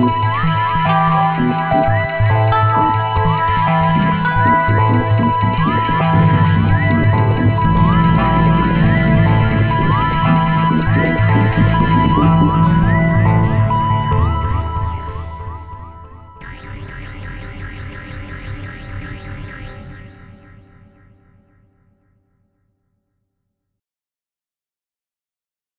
Música